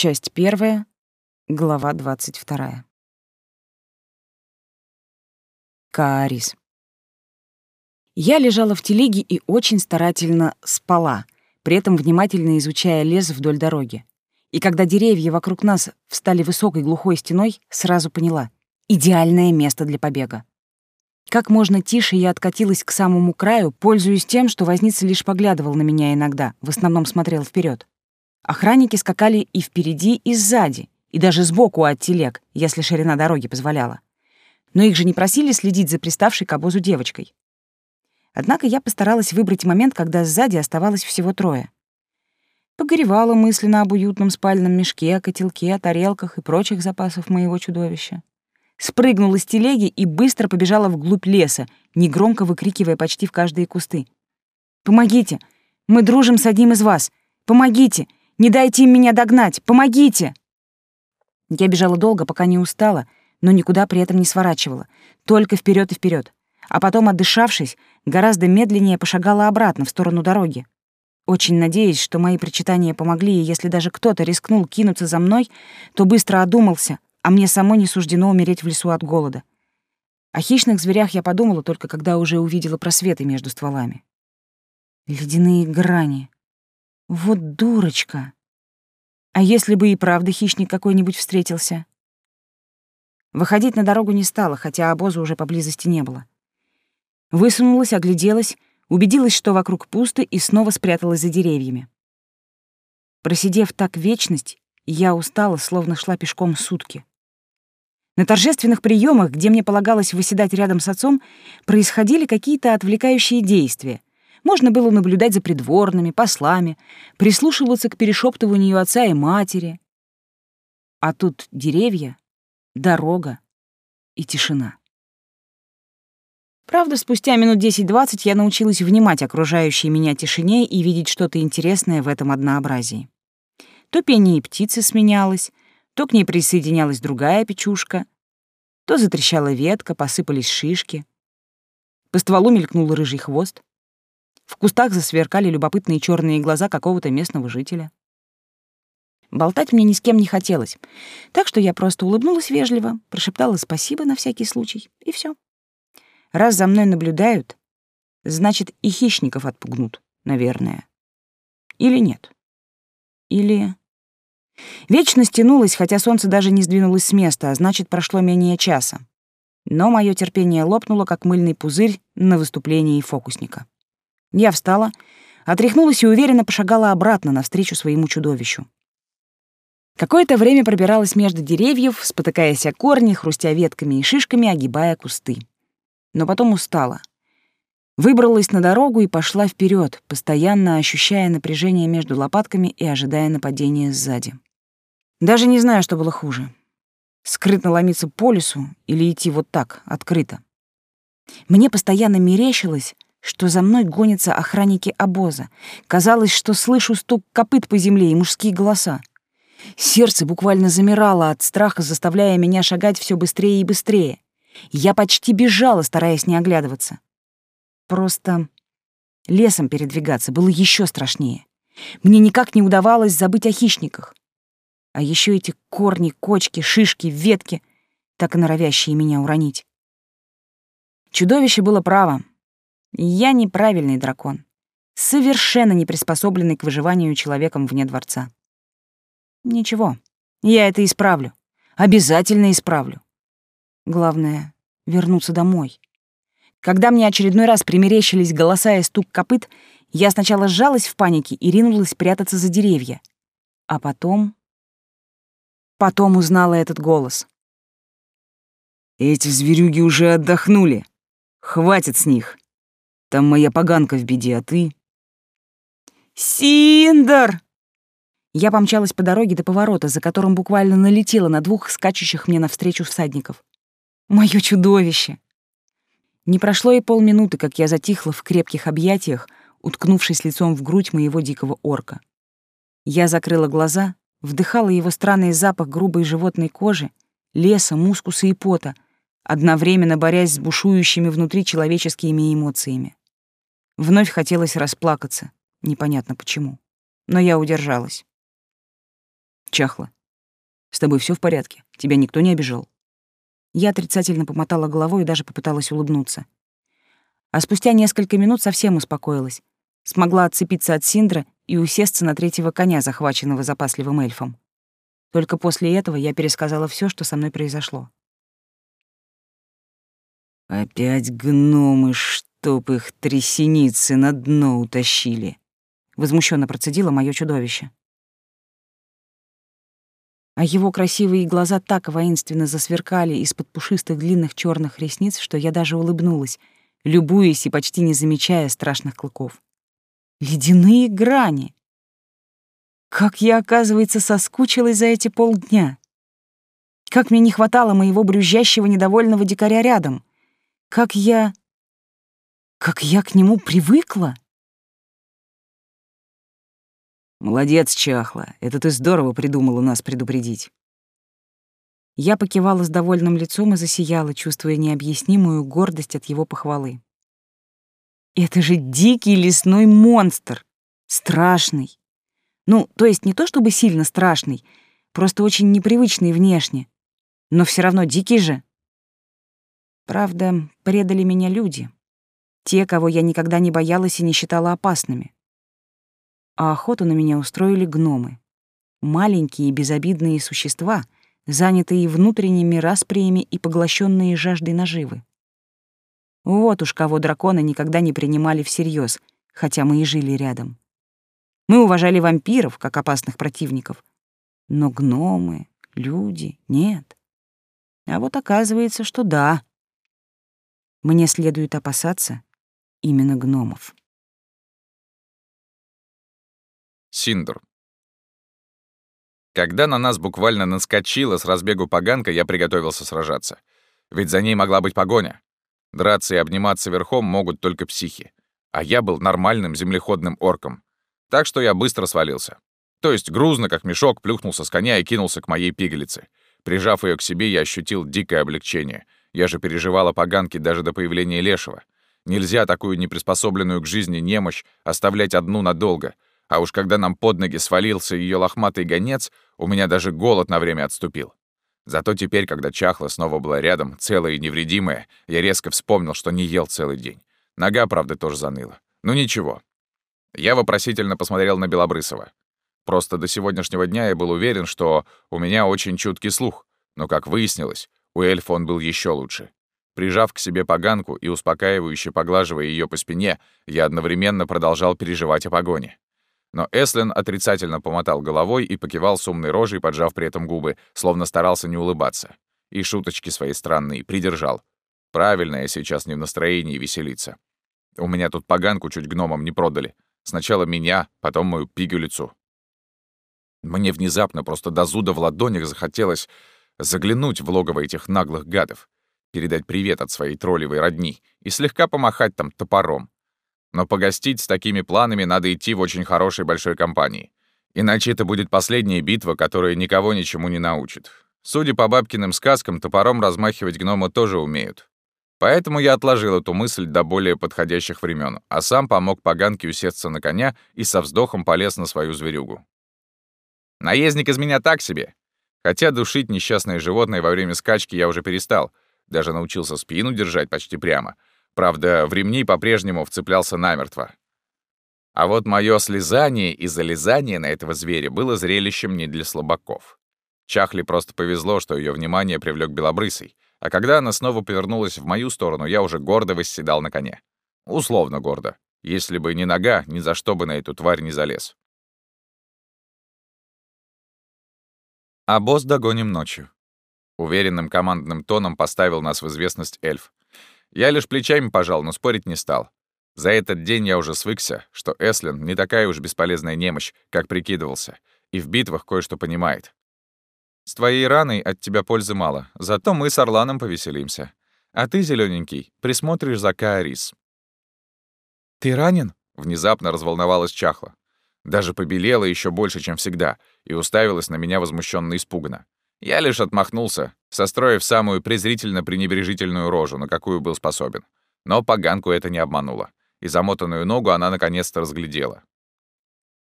Часть первая, глава двадцать вторая. Каарис. Я лежала в телеге и очень старательно спала, при этом внимательно изучая лес вдоль дороги. И когда деревья вокруг нас встали высокой глухой стеной, сразу поняла — идеальное место для побега. Как можно тише я откатилась к самому краю, пользуясь тем, что возница лишь поглядывал на меня иногда, в основном смотрел вперед. Охранники скакали и впереди, и сзади, и даже сбоку от телег, если ширина дороги позволяла. Но их же не просили следить за приставшей к обозу девочкой. Однако я постаралась выбрать момент, когда сзади оставалось всего трое. Погоревала мысленно об уютном спальном мешке, котелке, тарелках и прочих запасах моего чудовища спрыгнула с телеги и быстро побежала вглубь леса, негромко выкрикивая почти в каждые кусты. «Помогите! Мы дружим с одним из вас! Помогите! Не дайте им меня догнать! Помогите!» Я бежала долго, пока не устала, но никуда при этом не сворачивала, только вперед и вперед. А потом, отдышавшись, гораздо медленнее пошагала обратно в сторону дороги. Очень надеясь, что мои причитания помогли, и если даже кто-то рискнул кинуться за мной, то быстро одумался, а мне самой не суждено умереть в лесу от голода. О хищных зверях я подумала только когда уже увидела просветы между стволами. Ледяные грани. Вот дурочка. А если бы и правда хищник какой-нибудь встретился? Выходить на дорогу не стала, хотя обоза уже поблизости не было. Высунулась, огляделась, убедилась, что вокруг пусто, и снова спряталась за деревьями. Просидев так вечность, я устала, словно шла пешком сутки. На торжественных приемах, где мне полагалось выседать рядом с отцом, происходили какие-то отвлекающие действия. Можно было наблюдать за придворными, послами, прислушиваться к перешептыванию отца и матери. А тут деревья, дорога и тишина. Правда, спустя минут 10-20 я научилась внимать окружающей меня тишине и видеть что-то интересное в этом однообразии. То пение птицы сменялось, то к ней присоединялась другая печушка, то затрещала ветка, посыпались шишки. По стволу мелькнул рыжий хвост. В кустах засверкали любопытные черные глаза какого-то местного жителя. Болтать мне ни с кем не хотелось, так что я просто улыбнулась вежливо, прошептала спасибо на всякий случай, и все. Раз за мной наблюдают, значит, и хищников отпугнут, наверное. Или нет. Или... Вечность тянулась, хотя солнце даже не сдвинулось с места, а значит, прошло менее часа. Но мое терпение лопнуло, как мыльный пузырь на выступлении фокусника. Я встала, отряхнулась и уверенно пошагала обратно навстречу своему чудовищу. Какое-то время пробиралась между деревьев, спотыкаясь о корни, хрустя ветками и шишками, огибая кусты. Но потом устала. Выбралась на дорогу и пошла вперед, постоянно ощущая напряжение между лопатками и ожидая нападения сзади. Даже не знаю, что было хуже. Скрытно ломиться по лесу или идти вот так, открыто. Мне постоянно мерещилось, что за мной гонятся охранники обоза. Казалось, что слышу стук копыт по земле и мужские голоса. Сердце буквально замирало от страха, заставляя меня шагать все быстрее и быстрее. Я почти бежала, стараясь не оглядываться. Просто лесом передвигаться было еще страшнее. Мне никак не удавалось забыть о хищниках. А еще эти корни, кочки, шишки, ветки, так и норовящие меня уронить. Чудовище было право. Я неправильный дракон, совершенно не приспособленный к выживанию человеком вне дворца. Ничего, я это исправлю. Обязательно исправлю. Главное — вернуться домой. Когда мне очередной раз примерещились голоса и стук копыт, я сначала сжалась в панике и ринулась прятаться за деревья. А потом... Потом узнала этот голос. «Эти зверюги уже отдохнули. Хватит с них. Там моя поганка в беде, а ты...» «Синдер!» Я помчалась по дороге до поворота, за которым буквально налетела на двух скачущих мне навстречу всадников. Моё чудовище! Не прошло и полминуты, как я затихла в крепких объятиях, уткнувшись лицом в грудь моего дикого орка. Я закрыла глаза вдыхала его странный запах грубой животной кожи, леса, мускуса и пота, одновременно борясь с бушующими внутри человеческими эмоциями. Вновь хотелось расплакаться, непонятно почему, но я удержалась. Чахла. С тобой все в порядке? Тебя никто не обижал? Я отрицательно помотала головой и даже попыталась улыбнуться. А спустя несколько минут совсем успокоилась. Смогла отцепиться от Синдра и усесться на третьего коня, захваченного запасливым эльфом. Только после этого я пересказала все, что со мной произошло. «Опять гномы, чтоб их трясеницы на дно утащили!» — возмущенно процедило мое чудовище а его красивые глаза так воинственно засверкали из-под пушистых длинных черных ресниц, что я даже улыбнулась, любуясь и почти не замечая страшных клыков. Ледяные грани! Как я, оказывается, соскучилась за эти полдня! Как мне не хватало моего брюзжащего недовольного дикаря рядом! Как я... Как я к нему привыкла! Молодец, Чахла. Это ты здорово придумала нас предупредить. Я покивала с довольным лицом и засияла, чувствуя необъяснимую гордость от его похвалы. Это же дикий лесной монстр. Страшный. Ну, то есть не то чтобы сильно страшный, просто очень непривычный внешне. Но все равно дикий же. Правда, предали меня люди. Те, кого я никогда не боялась и не считала опасными а охоту на меня устроили гномы. Маленькие безобидные существа, занятые внутренними расприями и поглощенные жаждой наживы. Вот уж кого драконы никогда не принимали всерьез, хотя мы и жили рядом. Мы уважали вампиров как опасных противников, но гномы, люди — нет. А вот оказывается, что да. Мне следует опасаться именно гномов. Синдр. Когда на нас буквально наскочила с разбегу поганка, я приготовился сражаться. Ведь за ней могла быть погоня. Драться и обниматься верхом могут только психи. А я был нормальным землеходным орком. Так что я быстро свалился. То есть грузно, как мешок, плюхнулся с коня и кинулся к моей пигалице. Прижав ее к себе, я ощутил дикое облегчение. Я же переживал о поганке даже до появления лешего. Нельзя такую неприспособленную к жизни немощь оставлять одну надолго — а уж когда нам под ноги свалился ее лохматый гонец, у меня даже голод на время отступил. Зато теперь, когда чахла снова была рядом, целая и невредимая, я резко вспомнил, что не ел целый день. Нога, правда, тоже заныла. Ну ничего. Я вопросительно посмотрел на Белобрысова. Просто до сегодняшнего дня я был уверен, что у меня очень чуткий слух. Но, как выяснилось, у эльфа он был еще лучше. Прижав к себе поганку и успокаивающе поглаживая ее по спине, я одновременно продолжал переживать о погоне. Но Эслин отрицательно помотал головой и покивал с умной рожей, поджав при этом губы, словно старался не улыбаться. И шуточки свои странные придержал. Правильно, я сейчас не в настроении веселиться. У меня тут поганку чуть гномом не продали. Сначала меня, потом мою пигулицу. Мне внезапно просто до зуда в ладонях захотелось заглянуть в логово этих наглых гадов, передать привет от своей троллевой родни и слегка помахать там топором. Но погостить с такими планами надо идти в очень хорошей большой компании. Иначе это будет последняя битва, которая никого ничему не научит. Судя по бабкиным сказкам, топором размахивать гномы тоже умеют. Поэтому я отложил эту мысль до более подходящих времен, а сам помог поганке усесться на коня и со вздохом полез на свою зверюгу. Наездник из меня так себе. Хотя душить несчастное животное во время скачки я уже перестал, даже научился спину держать почти прямо — Правда, в ремни по-прежнему вцеплялся намертво. А вот мое слезание и залезание на этого зверя было зрелищем не для слабаков. Чахли просто повезло, что ее внимание привлек белобрысый, а когда она снова повернулась в мою сторону, я уже гордо восседал на коне. Условно гордо. Если бы не нога, ни за что бы на эту тварь не залез. А босс догоним ночью. Уверенным командным тоном поставил нас в известность эльф. Я лишь плечами пожал, но спорить не стал. За этот день я уже свыкся, что Эслин не такая уж бесполезная немощь, как прикидывался, и в битвах кое-что понимает. С твоей раной от тебя пользы мало, зато мы с Орланом повеселимся. А ты, зелененький, присмотришь за Каарис. «Ты ранен?» — внезапно разволновалась Чахла. Даже побелела еще больше, чем всегда, и уставилась на меня возмущенно испуганно. Я лишь отмахнулся, состроив самую презрительно-пренебрежительную рожу, на какую был способен. Но поганку это не обмануло, и замотанную ногу она наконец-то разглядела.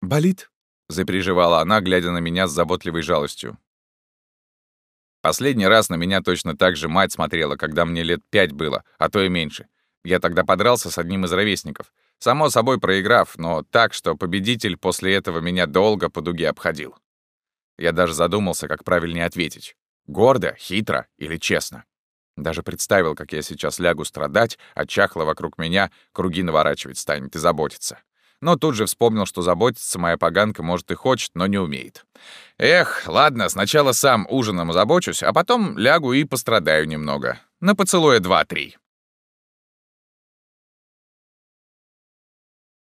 «Болит?» — запереживала она, глядя на меня с заботливой жалостью. Последний раз на меня точно так же мать смотрела, когда мне лет пять было, а то и меньше. Я тогда подрался с одним из ровесников. Само собой проиграв, но так, что победитель после этого меня долго по дуге обходил. Я даже задумался, как правильнее ответить. Гордо, хитро или честно. Даже представил, как я сейчас лягу страдать, а чахло вокруг меня круги наворачивать станет и заботиться но тут же вспомнил, что заботиться моя поганка может и хочет, но не умеет. Эх, ладно, сначала сам ужином озабочусь, а потом лягу и пострадаю немного. На поцелуя два-три.